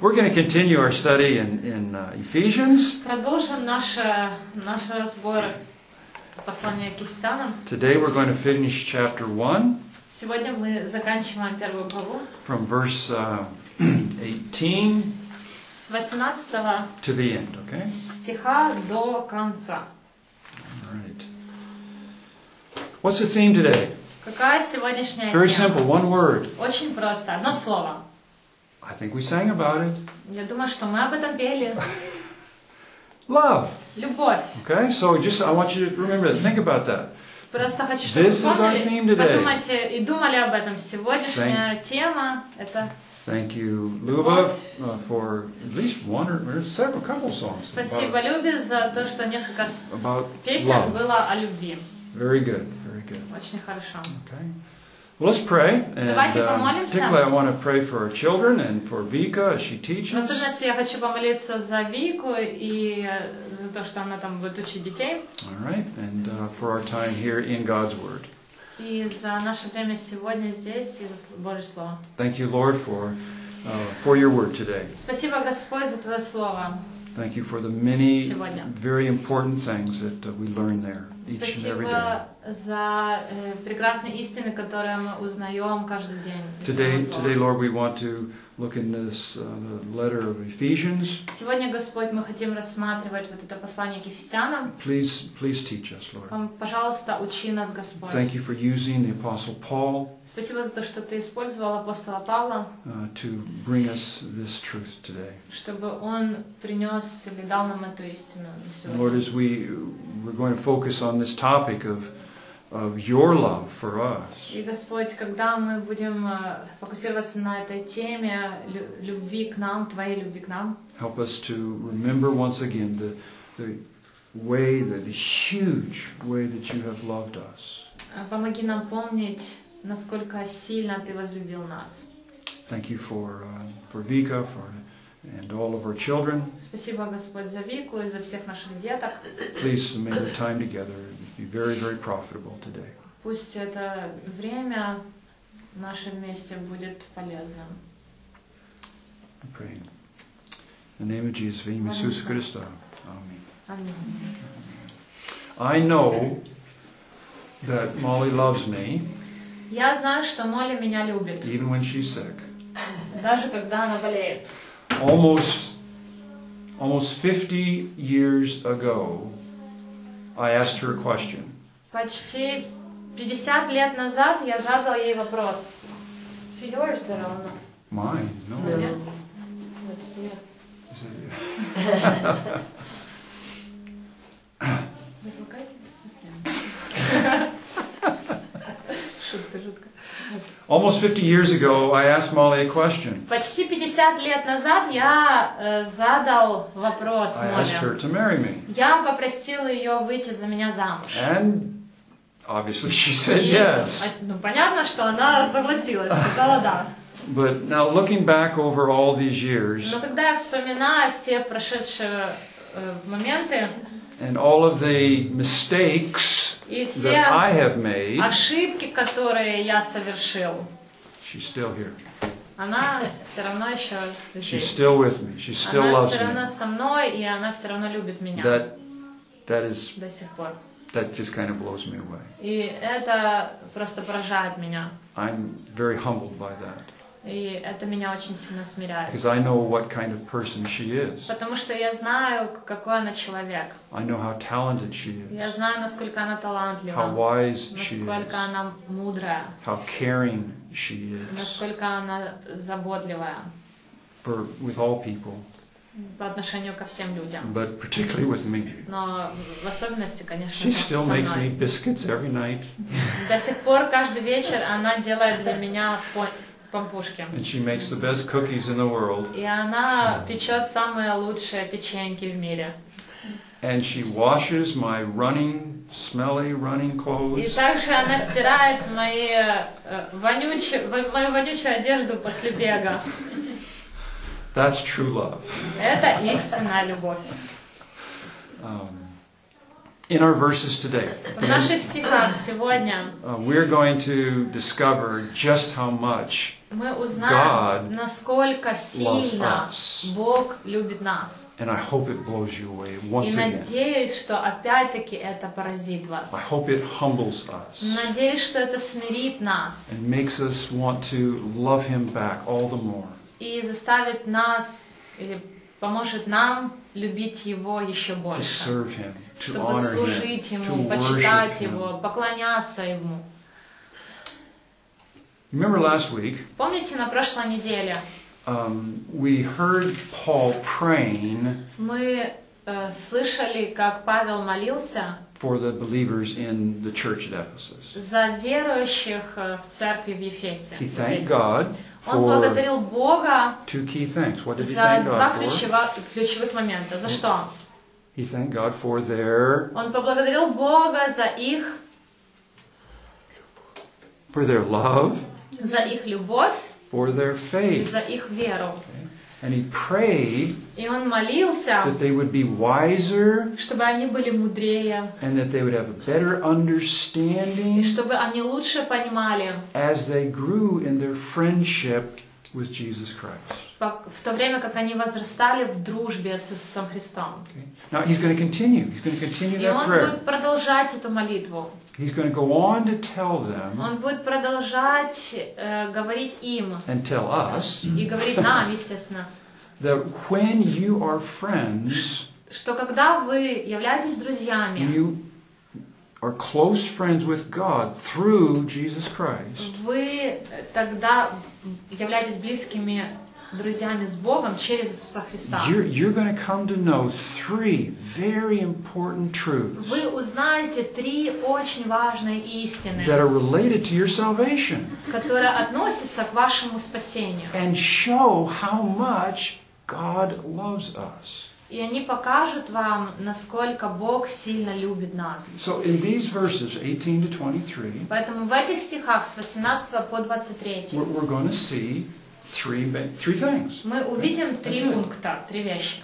We're going to continue our study in, in uh, Ephesians. Продолжим наш, э, наш разбор послания к Ефесянам. Today we're going to finish chapter 1 Сегодня мы заканчиваем первую главу from verse uh, 18 с 18 to the end, okay? стиха до конца. All right. What's the theme today? Какая сегодняшняя Very тема? simple, one word. Очень просто, одно слово. I think we sang about it. Я думаю, что мы об этом пели. Love. Любовь. Okay? So just I want you to remember that. Think about that. Просто хочу, чтобы This вы is our theme помнили, today. подумайте и думали об этом. Сегодняшняя тема — это Thank you, Luba, uh, for at least one or, or several couple songs спасибо Любе за то, что несколько песен love. было о любви. Very good, very good. Очень хорошо. Okay. Well, let's pray. And Давайте um, помолимся. particularly, I want to pray for our children and for Vika as she В teaches. особенности я хочу помолиться за Вику и э, за то, что она там будет учить детей, All right, and uh, for our time here in God's Word. и за наше время сегодня здесь, и за сл- Божье Слово. Thank you, Lord, for uh, for your Word today. Спасибо, Господь, за Твое Слово. Thank you for the many Сегодня. very important things that uh, we learn there each and every day. Спасибо за э, прекрасные истины, которые мы узнаем каждый день. из Today, Твоего Слова. today, Lord, we want to look in this uh, the letter of Ephesians. Сегодня, Господь, мы хотим рассматривать вот это послание к Ефесянам. Please, please teach us, Lord. Пом- Пожалуйста, учи нас, Господь. Thank you for using the Apostle Paul Спасибо за то, что Ты использовал апостола Павла, uh, to bring us this truth today. чтобы он принес или дал нам эту истину на And сегодня. Lord, as we we're going to focus on this topic of of your love for us, И, Господь, когда мы будем э, фокусироваться на этой теме лю- любви к нам, Твоей любви к нам, help us to remember once again the the way, the, the huge way that you have loved us. э, помоги нам помнить, насколько сильно Ты возлюбил нас. Thank you for uh, for Vika, for and all of our children. Спасибо, Господь, за Вику и за всех наших деток. Please may the time together be very, very profitable today. Пусть это время наше вместе будет полезным. I pray. In the name of Jesus, в имя Иисуса Христа. Amen. Аминь. I know that Molly loves me, Я знаю, что Молли меня любит, even when she's sick. даже когда она болеет. Almost, almost 50 years ago, I asked her a question. Почти 50 лет назад я задал ей вопрос. It's yours, Дарона. Mine? No. Нет? Почти нет. Is it- Разлукайтесь. Шутка, шутка. Almost 50 years ago, I asked Molly a question. Почти 50 лет назад я э, задал вопрос I asked her to marry me. Я попросил ее выйти за меня замуж. And obviously she said yes. э, ну, понятно, что она согласилась, сказала да. But now looking back over all these years Но когда я вспоминаю все прошедшие э, моменты and all of the mistakes и that все I have made, ошибки, которые я совершил, she's still here. она все равно еще She's здесь. still with me. She still Она loves все равно me. со мной, и она все равно любит меня That that is до сих пор. that just kind of blows me away. И это просто поражает меня. I'm very humbled by that И это меня очень сильно смиряет. because I know what kind of person she is. Потому что я знаю, какой она человек. I know how talented she Я is, знаю, насколько она how талантлива, wise she насколько is, она мудрая, how caring she is насколько она заботливая for with all people, по отношению ко всем людям. but particularly with me. Но в особенности, конечно, She со still makes me мной. biscuits every night, До сих пор каждый вечер она делает для меня по- пампушки. and she makes the best cookies in the world, И она печет самые лучшие печеньки в мире. and she washes my running, smelly running И clothes. также она стирает мои э, вонючие, во- мою вонючую одежду после бега. That's true love. Это истинная любовь. Um, in our verses today, В наших стихах сегодня uh, we're going to discover just how much мы узнаем, God насколько сильно. Бог любит нас. And I hope it blows you away И once again. надеюсь, что опять-таки это поразит вас. I hope it humbles us Надеюсь, что это смирит нас and makes us want to love Him back all the more. и заставит нас или поможет нам любить Его еще больше. Him, Чтобы служить Ему, почитать Его, поклоняться Ему. Remember last week, Помните, на прошлой неделе um, we heard Paul praying мы э, слышали, как Павел молился for the believers in the church at Ephesus. за верующих э, в церкви в Ефесе. He thanked God Он for благодарил Бога two key things. What did he за thank два God for? ключева- ключевых момента. За что? He thanked God for their Он поблагодарил Бога за их, for their love, за их любовь for their и faith. за их веру. And he prayed И он молился, that they would be wiser чтобы они были мудрее, and that they would have a better и understanding чтобы они лучше понимали, as they grew in their friendship with Jesus Christ. В то время как они возрастали в дружбе с Иисусом Христом. Now he's going to continue. He's going to continue И that он prayer. будет продолжать эту молитву. He's going to go on to tell them Он будет продолжать э, говорить им and tell us и говорить нам, естественно, that when you are friends, что когда вы являетесь друзьями, you are close friends with God through Jesus Christ, вы тогда являетесь близкими друзьями с Богом через Иисуса Христа. you're, you're going to come to know three very important truths Вы узнаете три очень важные истины, that are related to your salvation которые относятся к вашему спасению. and show how much God loves us. И они покажут вам, насколько Бог сильно любит нас. So in these verses, 18 to 23, Поэтому в этих стихах с 18 по 23 we're, we're going to see three, three things. мы увидим три пункта, три вещи.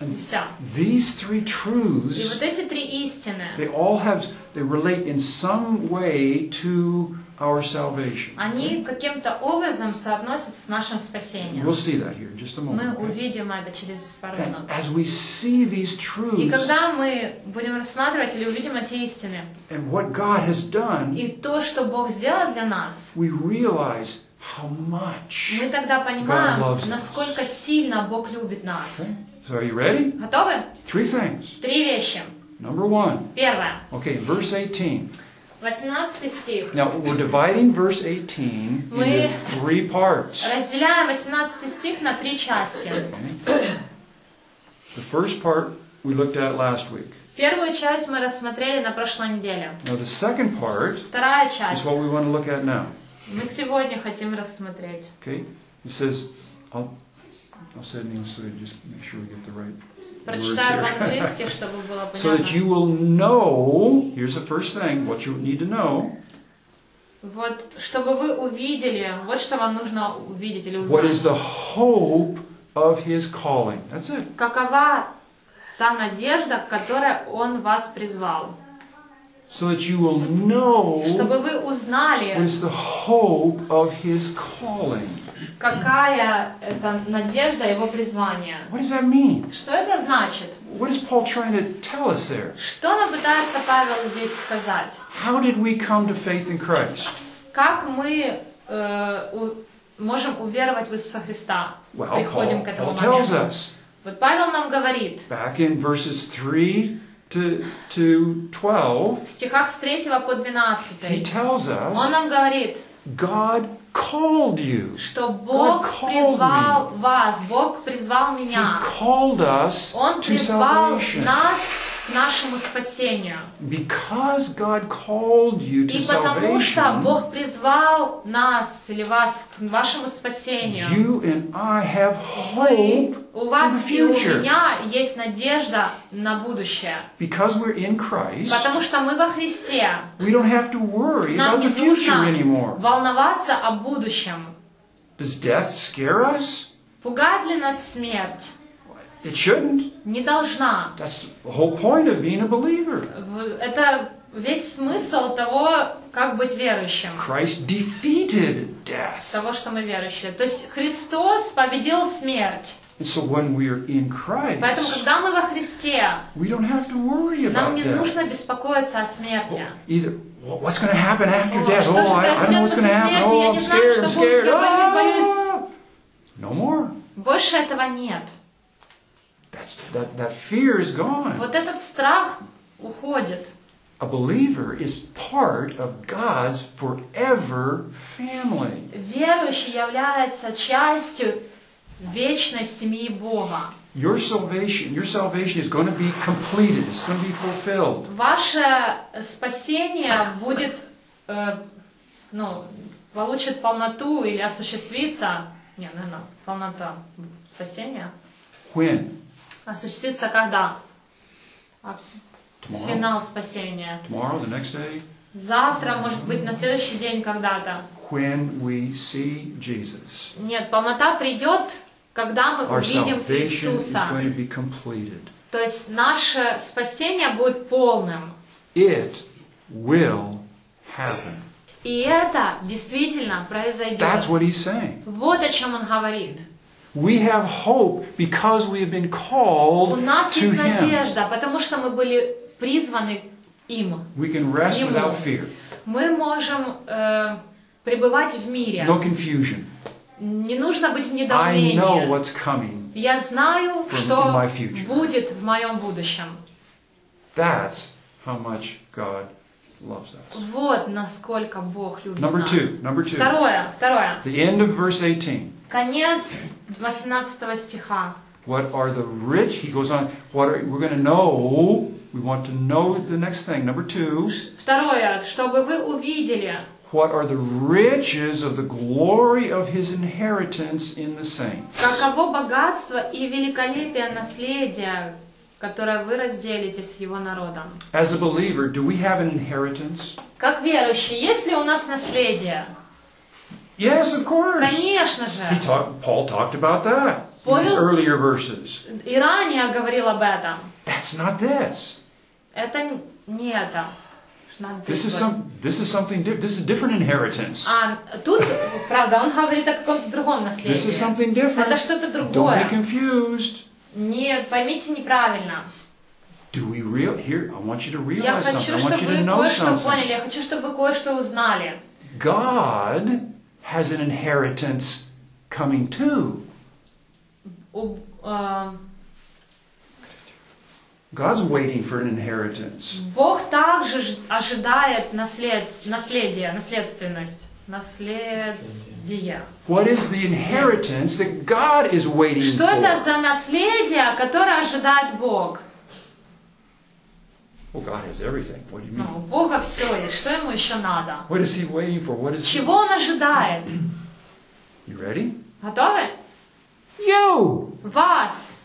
И все. These three И truths вот эти три истины, They all have, they relate in some way to our salvation. они каким-то образом соотносятся с нашим We'll спасением. see that here in just a Мы moment. okay? увидим это через пару And минут. as we see these И truths когда мы будем рассматривать или увидим эти истины, and what God has done, и то, что Бог сделал для нас, we realize. мы тогда God понимаем, loves us. насколько сильно Бог любит нас. Okay? So are you ready? Готовы? Three things. Три вещи. Number one. Первое. Okay, verse 18. 18 стих. Now we're dividing verse 18 into Мы- three parts. Разделяем 18 стих на три части. Okay? The first part we looked at last week. Первую часть мы рассмотрели на прошлой неделе. Now the second part Вторая is часть what we want to look at now. Мы сегодня хотим рассмотреть. Okay? It says, I'll, I'll say it in English so that just make sure we get the right Прочитаю here. по-английски, чтобы было so that понятно. you will know, here's the first thing, what you need to know, Вот, чтобы вы увидели, вот что вам нужно увидеть или what is узнать. the hope of his calling. That's it. Какова та надежда, к которой Он вас призвал? So that you will know Чтобы вы what узнали, is the hope of his calling. какая это надежда Его призвания. What does that mean? Что это значит? What is Paul trying to tell us there? Что нам пытается Павел здесь сказать? How did we come to faith in Christ? Как мы э, у- можем уверовать в Иисуса Христа? Well, Приходим Paul, к этому Paul tells моменту. us. Вот Павел нам говорит Back in verses 3 to, to 12, в стихах с 3 по he 12. tells Он нам говорит, God called you. что Бог призвал вас, Бог призвал He меня. called us Он to призвал salvation. нас нашему спасению. Because God called you to И потому что Бог призвал нас или вас к вашему спасению, you and I have вы, hope у вас и у меня есть надежда на будущее. Because we're in Christ, Потому что мы во Христе. we don't have to worry Нам about не the future anymore. волноваться о будущем. Does death scare us? Пугает ли нас смерть? It shouldn't. Не должна. That's the whole point of being a believer. Это весь смысл того, как быть верующим. Christ defeated death. Того, что мы верующие. То есть Христос победил смерть. And so when we are in Christ, Поэтому, когда мы во Христе, we don't have to worry нам about не death. нужно беспокоиться о смерти. Either, "Well, what's going to happen after О, death? Oh, I, I don't know what's going to happen. Oh, I'm scared, I'm scared. Ah! No more. Больше этого нет. That, that fear is gone. Вот этот страх уходит. A believer is part of God's forever family. Верующий является частью вечной семьи Бога. Your salvation, your salvation is going to be completed. It's going to be fulfilled. Ваше спасение будет, э, ну, получит полноту или осуществится, не, наверное, полнота спасения, When? Осуществится когда? Tomorrow? Финал спасения. Tomorrow, the next day? Завтра, может быть, на следующий день когда-то. When we see Jesus. Нет, полнота придет, когда мы Our увидим salvation is Иисуса. going to be completed. То есть наше спасение будет полным. It will happen. И это действительно произойдет. That's what he's saying. Вот о чем он говорит. We have hope because we have been У called нас to есть him. надежда, потому что мы были призваны им. We can rest Ему. without fear. Мы можем э, пребывать в мире. No confusion. Не нужно быть в I know недоумении. what's coming. Я знаю, From что in my future. будет в моем будущем. That's how much God loves us. Вот насколько Бог любит Number нас. two. Number two. Второе, второе. The end of verse 18. Конец 18 стиха. What are the rich? He goes on. What are, we're going to know. We want to know the next thing. Number two. Второе, чтобы вы увидели, What are the riches of the glory of his inheritance in the saints? каково богатство и великолепие наследия, которое вы разделите с его народом. As a believer, do we have an inheritance? Как верующие, есть ли у нас наследие? Yes, of course. Конечно He же. talked, Paul talked about that in his earlier verses. И ранее говорил об этом. That's not this. Это не это. This is some. This is something. This is different inheritance. А тут, правда, он говорит о каком-то другом This is наследии. something different. Это что-то Don't be другое. confused. Не, поймите неправильно. Do we real here? I want you to Я realize something. хочу, I want чтобы you to know кое-что something. поняли, я хочу, чтобы кое-что узнали. God has an inheritance coming too. У- э, God's waiting for an inheritance. Бог также ж- ожидает наслед... наследие, наследственность. Наследие. What is the inheritance that God is waiting Что это for? за наследие, которое ожидает Бог? Well, God has everything. What do you Ну, mean? у Бога все есть. Что ему еще надо? What is He waiting for? What is he? Чего он ожидает? You ready? Готовы? You, Вас.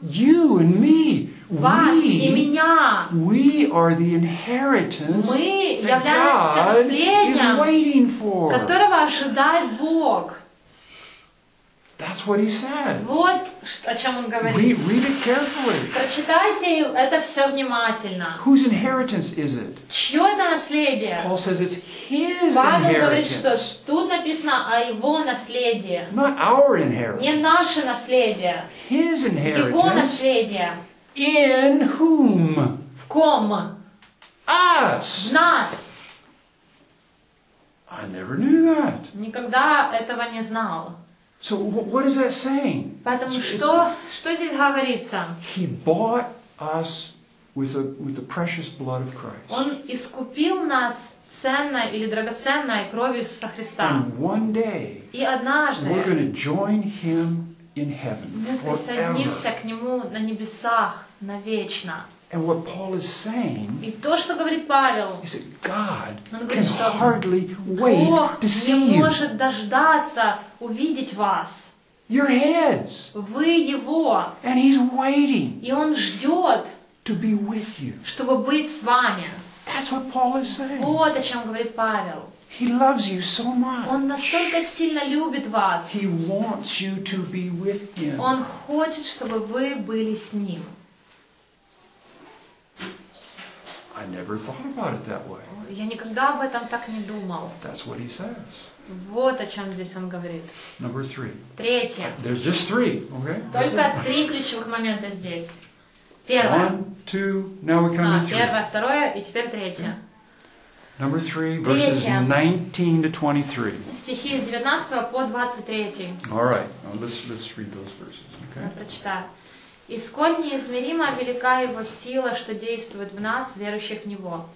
you and me. Вас и We, меня. we are the inheritance Мы являемся наследием, которого ожидает Бог. That's what He said. Вот о чем он Read, говорит. read it carefully. Прочитайте это все внимательно. Whose inheritance is it? Чье это наследие? Paul says it's His Павел говорит, что inheritance, тут написано о его наследии. not our Не inheritance. наше наследие, His его inheritance наследие. in whom? В ком? Us. Нас. I never knew that. Никогда этого не знал. So wh- what is that saying? Поэтому It's- что, что здесь говорится? He bought us with, a, with the precious blood of Christ. Он искупил нас ценной или драгоценной кровью Иисуса Христа. And one day, И однажды we're going to join Him in heaven мы присоединимся к Нему на небесах навечно. And what Paul is saying И то, что говорит Павел, is that God Он can говорит, что hardly wait Бог to see не может дождаться увидеть вас. You're His. Вы Его. And He's waiting И Он ждет, to be with you. чтобы быть с вами. That's what Paul is saying. Вот о чем говорит Павел. He loves you so much. Он настолько сильно любит вас. He wants you to be with Him. Он хочет, чтобы вы были с Ним. I never thought about it that way. Я никогда об этом так не думал. That's what he says. Вот о чем здесь он говорит. Number three. Третье. There's just three, okay? Только три ключевых момента здесь. Первое. One, two, now we come А, to three. первое, второе и теперь третье. Number three, verses Третье. 19 to 23. Стихи с 19 по 23. All right, now let's, let's read those verses, okay? прочитаю. «И сколь неизмеримо велика Его сила, что действует в нас, верующих в Него.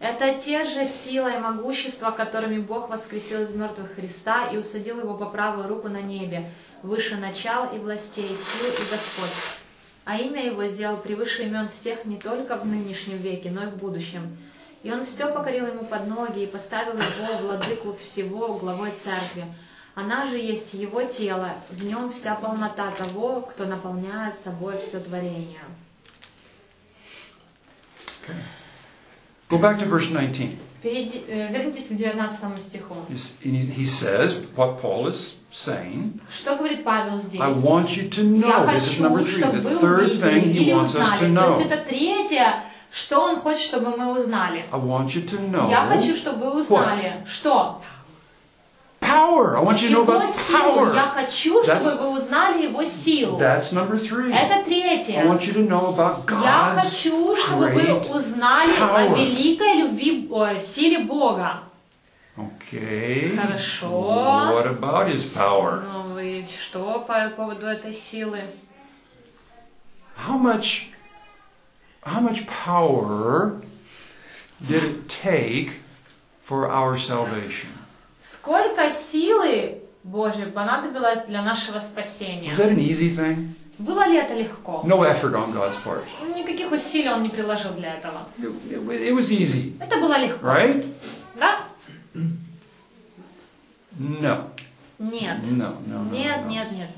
Это те же сила и могущество, которыми Бог воскресил из мертвых Христа и усадил Его по правую руку на небе, выше начал и властей, сил и господств. А имя Его сделал превыше имен всех не только в нынешнем веке, но и в будущем. И Он все покорил Ему под ноги и поставил Его, владыку всего, главой церкви. Она же есть Его тело, в нем вся полнота того, кто наполняет собой все творение. Go back to verse 19. Перейди- э, вернитесь к 19 стиху. He says what Paul is saying. Что говорит Павел здесь? I want you to Я know. This is number three. The third thing he wants us to То есть know. это третье, что он хочет, чтобы мы узнали. I want you to know Я хочу, чтобы вы узнали, что power. I want you to know его about силу. Я power. хочу, That's- чтобы вы узнали его силу. That's number three. Это I третье. want you to know about Я God's хочу, чтобы вы great узнали о power. великой любви, о силе Бога. Okay. Хорошо. What about his power? Ну и что по поводу этой силы? How much how much power did it take for our salvation? Сколько силы Божьей понадобилось для нашего спасения? Was that an easy thing? Было ли это легко? No effort on God's part. Никаких усилий он не приложил для этого. It, it- was easy, Это было легко. right? Да? No. Нет. No, no, no. Нет, no. нет, нет.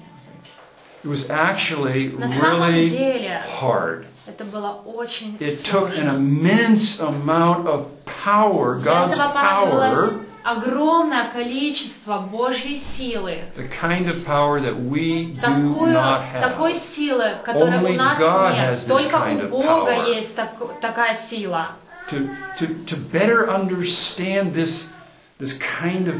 It was actually На самом really деле hard. это было очень It took an сложно. immense amount of power, God's power, огромное количество Божьей силы. the kind of power that we do Такую, not have. такой силы, которой Only у нас God нет. Только у Бога power. есть тако- такая сила. To, to, to better understand this, this kind of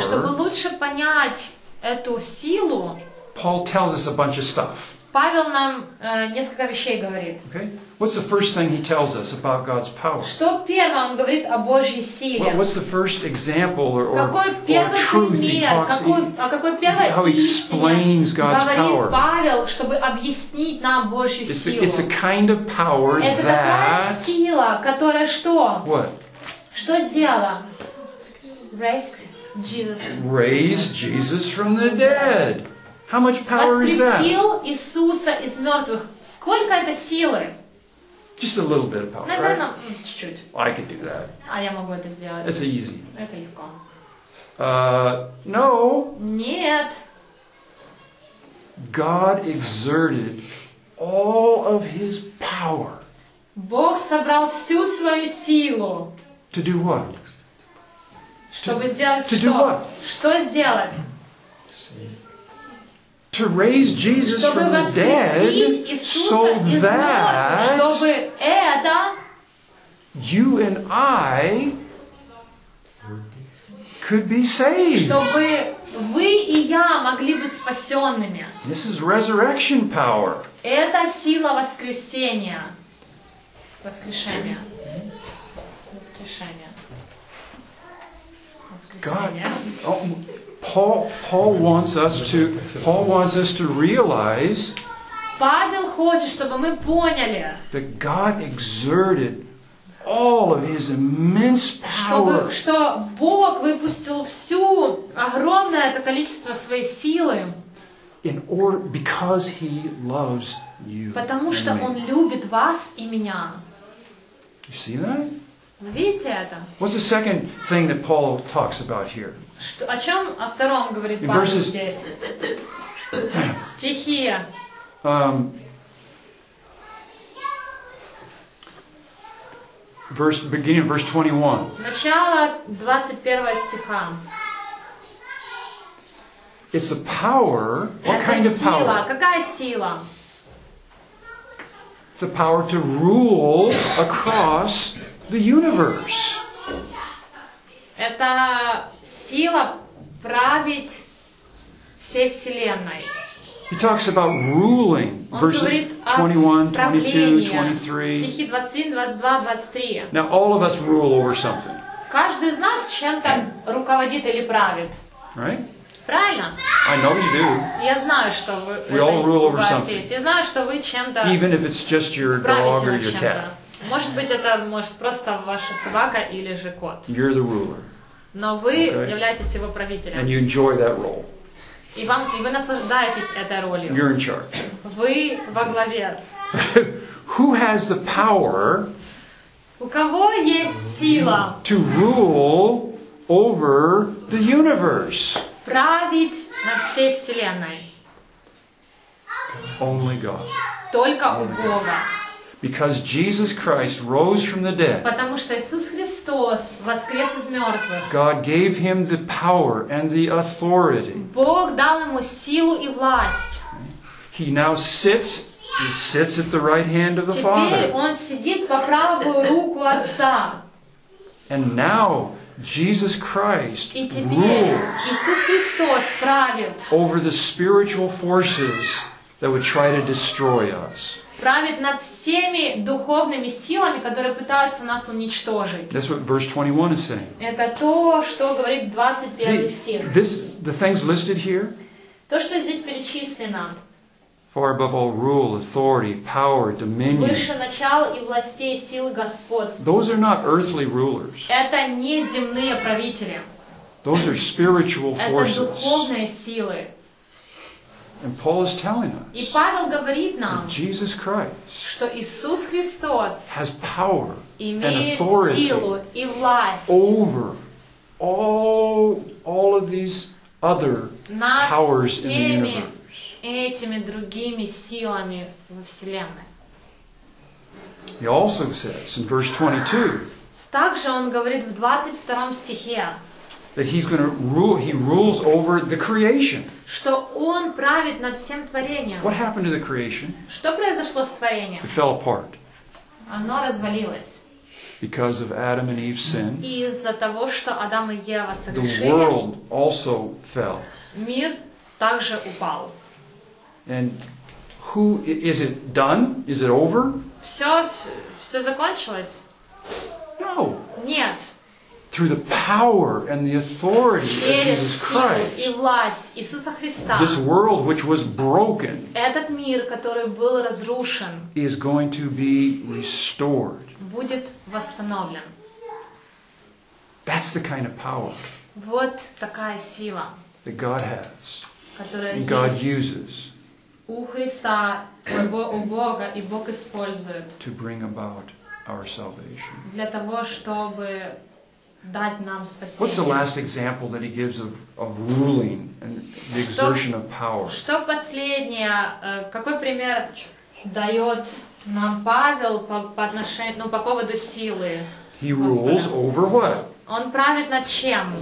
Чтобы power, лучше понять эту силу, Paul tells us a bunch of stuff. Павел нам э, несколько вещей говорит. Okay? What's the first thing he tells us about God's power? Что первое он говорит о Божьей What, силе? what's the first example or, or, or truth he talks какой, какой how he explains God's power? Павел, чтобы объяснить нам Божью It's a, силу? it's a kind of power Это that сила, которая что? what Что сделала? Raised Jesus. raised Jesus from the dead. How much power is that? Воскресил Иисуса из мертвых. Сколько это силы? Just a little bit of power, right? Наверное, м, чуть-чуть. I could do that. А я могу это сделать. It's easy. Это легко. Uh, no, Нет. God exerted all of His power Бог собрал всю свою силу, to do what? чтобы сделать to do что? what? Что сделать? To raise Jesus Чтобы from the dead so that чтобы это you and I could be saved. чтобы вы и я могли быть спасенными. This is resurrection power. Это сила воскресения. Воскрешения. Воскрешения. God, oh, Paul, Paul wants us to, Paul wants us to realize Павел хочет, чтобы мы поняли, that God exerted all of His immense power чтобы, что Бог выпустил всю огромное это количество своей силы, in order because He loves you. потому что. Он любит вас и меня. You see that? Вы видите это? What's the second thing that Paul talks about here? Что, о чем о втором говорит In Павел verses- здесь? Стихи. Um, verse beginning of verse 21. Начало 21 стиха. It's a power. What Это kind of сила. power? Какая сила? the power to rule across the universe. Это сила править всей Вселенной. He talks about ruling, Он verses говорит о 21, 22, правлении. 23. Стихи 21, 22, 23. Now, all of us rule over something, Каждый из нас чем-то руководит или правит. right? Правильно? I know you do, Я знаю, что вы, We это all rule у over вас something. есть. Я знаю, что вы чем-то even if it's just your dog правите or над your чем-то. cat. Может быть, это может просто ваша собака или же кот. You're the ruler, Но вы Okay. являетесь его правителем. and you enjoy that role. И, вам, и вы наслаждаетесь этой ролью. You're in charge. Вы во главе. Who has the power У кого есть сила to rule over the universe? править над всей Вселенной? Only God. Только у Бога. Because Jesus Christ rose from the dead, Потому что Иисус Христос воскрес из мертвых. God gave him the power and the authority. Бог дал ему силу и власть. He now sits, he sits at the right hand of the Теперь Father. он сидит по правую руку Отца. And now Jesus Christ И теперь rules Иисус Христос правит. over the spiritual forces that would try to destroy us. Правит над всеми духовными силами, которые пытаются нас уничтожить. That's what verse 21 is saying. Это то, что говорит 21 The, стих. this, the things listed here, То, что здесь перечислено, far above all rule, authority, power, dominion, выше начала и властей силы господства. those are not earthly rulers. Это не земные правители. Those are spiritual Это forces. And Paul is telling us И Павел говорит нам, that Jesus Christ что Иисус Христос has power and имеет authority силу и власть over all, all of these other над powers in the universe. этими другими силами во Вселенной. He also says in verse 22 Также он говорит в 22 стихе, that he's going to rule, he rules over the creation. что он правит над всем творением. What happened to the creation? Что произошло с творением? It fell apart Оно развалилось. because of Adam and Eve's sin. Из-за того, что Адам и Ева The согрешили, world also fell. мир также упал. And who is it done? Is it over? Все, все закончилось? No. Нет. Through the power and the authority of Через Jesus силу и Christ, власть Иисуса Христа this world which was broken этот мир, который был разрушен, is going to be restored. будет восстановлен. That's the kind of power Вот такая сила, that God has которая and God есть uses у Христа, у Бо- у Бога, и Бог использует to bring about our salvation. Дать нам What's the спасение. last example that he gives of, of ruling and the exertion of power? Что последнее, э, какой пример дает нам Павел по, по отношению, ну, по поводу силы? He rules over what? Он правит над чем?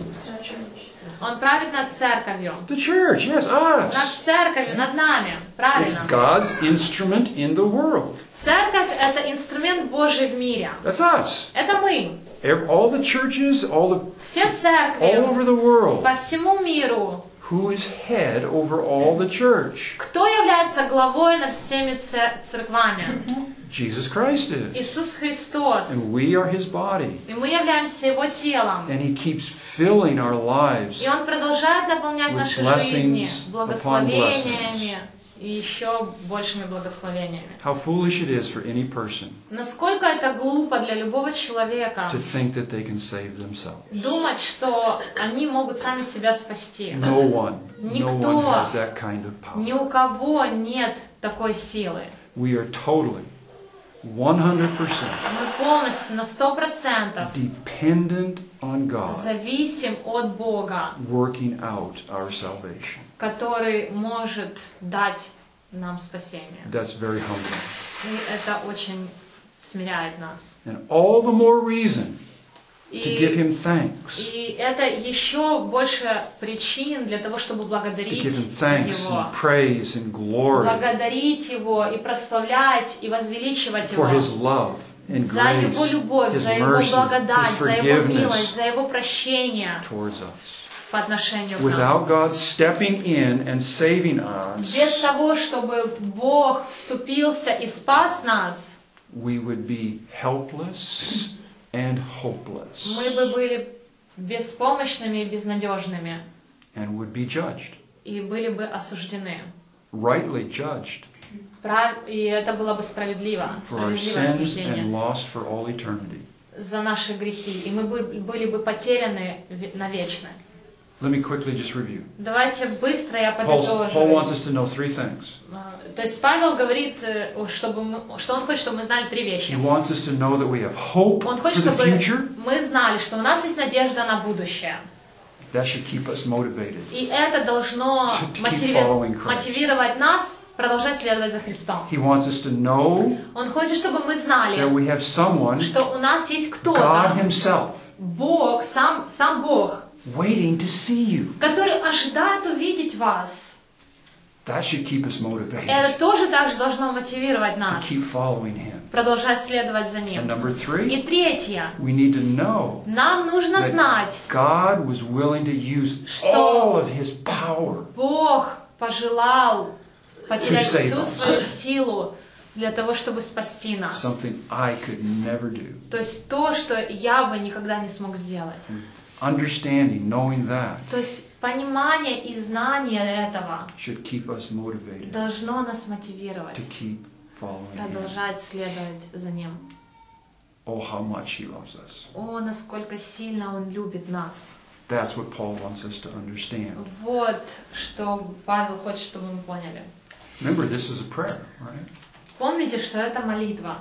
Он правит над церковью. The church, yes, Над us. церковью, над нами. It's Правильно. God's instrument in the world. Церковь – это инструмент Божий в мире. That's us. Это мы. Ev- All the churches, all the Все all церкви over the world. по всему миру. Who is head over all the church? Кто является главой над всеми цер- церквами? Jesus Christ is. Иисус Христос. And we are his body. И мы являемся Его телом. And he keeps filling our lives И Он продолжает наполнять With наши blessings жизни upon благословениями и еще большими благословениями. How foolish it is for any person Насколько это глупо для любого человека to think that they can save themselves. думать, что они могут сами себя спасти. No one, no Никто. one has that kind of Ни power. у кого нет такой силы. We are totally, 100% Мы полностью на сто процентов dependent on God зависим от Бога, working out our salvation. который может дать нам спасение. That's very humbling. И это очень смиряет нас. And all the more reason to give И, и это еще больше причин для того, чтобы to благодарить Его. and and Благодарить Его и прославлять и возвеличивать Его. За Его любовь, за Его благодать, за Его милость, за Его прощение по отношению к нам. Without God stepping in and saving us, Без того, чтобы Бог вступился и спас нас, we would be helpless and hopeless. Мы бы были беспомощными и безнадежными and would be judged, и были бы осуждены. rightly judged. Прав- И это было бы справедливо, for our sins and lost for all eternity. за наши грехи, и мы бы, были бы потеряны ве- навечно. Let me quickly just review. Давайте быстро я подытожу. Paul wants us to know three things. А, То есть Павел говорит, э, чтобы мы- что он хочет, чтобы мы знали три He вещи. wants us to know that we have hope Он for хочет, the чтобы future. мы знали, что у нас есть надежда на будущее. That should keep us motivated. И это должно мотивировать нас продолжать следовать за Христом. He wants us to know Он хочет, чтобы мы that знали, we have someone, что у нас есть God кто-то, Himself, Бог, сам, сам Бог, waiting to see you. который ожидает увидеть вас. That should keep us Это motivated тоже также должно мотивировать to нас keep following Him. продолжать следовать за And Ним. number three, И третье, we need to know нам нужно знать, God was willing to use Что- all of His power Бог пожелал потерять To всю свою силу для того, чтобы спасти нас. something I could never do. То есть то, что я бы никогда не смог сделать. Understanding, knowing that, То есть понимание и знание этого should keep us motivated должно нас мотивировать to keep following продолжать следовать за Ним. Oh, how much He loves us. О, насколько сильно Он любит нас. That's what Paul wants us to understand. Вот что Павел хочет, чтобы мы поняли. Remember, this is a prayer, right? Помните, что это молитва.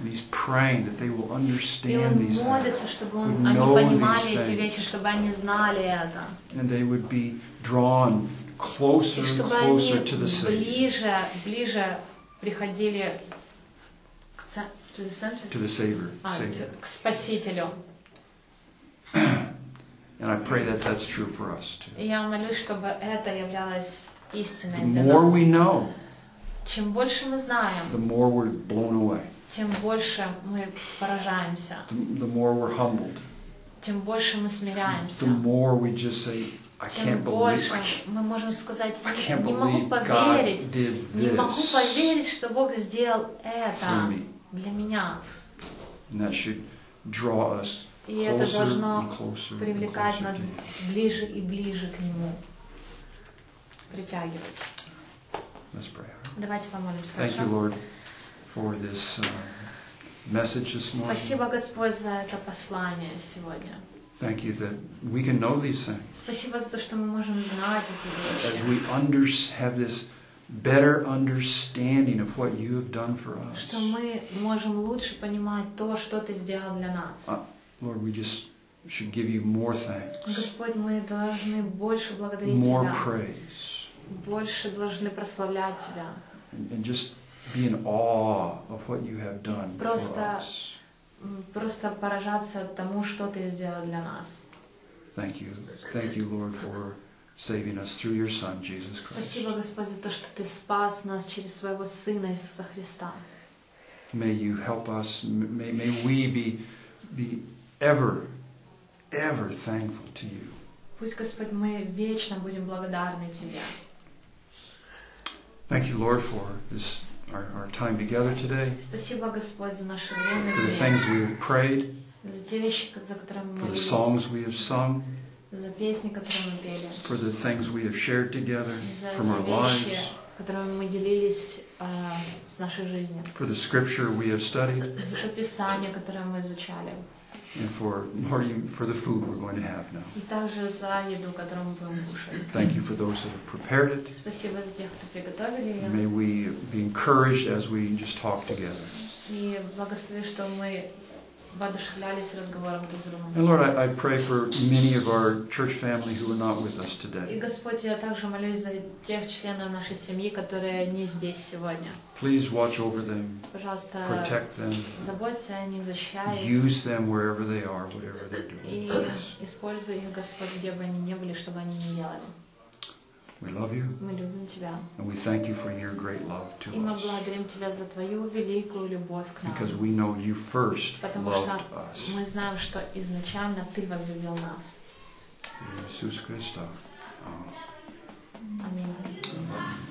And he's praying that they will И understand он these things. молится, чтобы он- would они know понимали these эти things. вещи, чтобы они знали это. And they would be drawn closer И and чтобы closer они to the Savior, ближе, ближе приходили к, ц- to the center? to the Savior. А, Savior. к Спасителю. And I pray that that's true for us too. И я молюсь, чтобы это являлось истиной The для more нас. we know, Чем больше мы знаем, the more we're blown away, тем больше мы поражаемся, the, the more we're humbled, тем больше мы the смиряемся, more we just say, I тем can't believe, больше I can't, мы можем сказать, I не, can't не могу believe God поверить, did не могу this поверить, что Бог сделал for это me. для меня. And that should draw us И это closer должно and closer and привлекать closer нас to Him. ближе и ближе к Нему, притягивать. Let's pray. Давайте помолимся. Thank you, хорошо? Lord, for this uh, message this morning. Спасибо, Господь, за это послание сегодня. Thank you that we can know these things Спасибо за то, что мы можем знать эти as вещи. we under, have this better understanding of what you have done for us. Что мы можем лучше понимать то, что Ты сделал для нас. А. Lord, we just should give you more thanks, Господь, мы должны больше благодарить more Тебя, praise, больше должны прославлять Тебя. and, and just be in awe of what you have done for Просто- us. М, Просто поражаться тому, что Ты сделал для нас. Thank you. Thank you, Lord, for saving us through your Son, Jesus Christ. Спасибо, Господь, за то, что Ты спас нас через Своего Сына Иисуса Христа. May you help us. m- May, may we be, be ever, ever thankful to you. Пусть, Господь, мы вечно будем благодарны Тебе. Thank you, Lord, for this our, our time together today, Спасибо, Господь, за наше время, for the здесь, things we have prayed, за те вещи, за которые мы for the молились, songs we have sung, за песни, которые мы пели, for the things we have shared together за from our те вещи, lives, которыми мы делились а, с нашей жизнью, for the scripture we have studied, за то Писание, которое мы изучали, and for, Lord, you- for the food we're going to have now. и также за еду, которую мы будем кушать. Thank you for those that have prepared it. Спасибо за тех, кто приготовили ее, May we be encouraged as we just talk together. и благослови, что мы воодушевлялись разговором друг с другом. And Lord, I, I pray for many of our church family who are not with us И, today. Господь, я также молюсь за тех членов нашей семьи, которые не здесь сегодня. Please watch over them, Пожалуйста, protect them, заботься о них, защищай их. use them wherever they are, whatever they're И doing. используй их, Господь, где бы они ни были, чтобы они не делали. We love you, Мы любим Тебя. and we thank you for your great love И мы to us. благодарим Тебя за Твою великую любовь к нам. Because we know you first Потому loved что us. мы знаем, что изначально Ты возлюбил нас. Иисус Христос. Аминь. Аминь.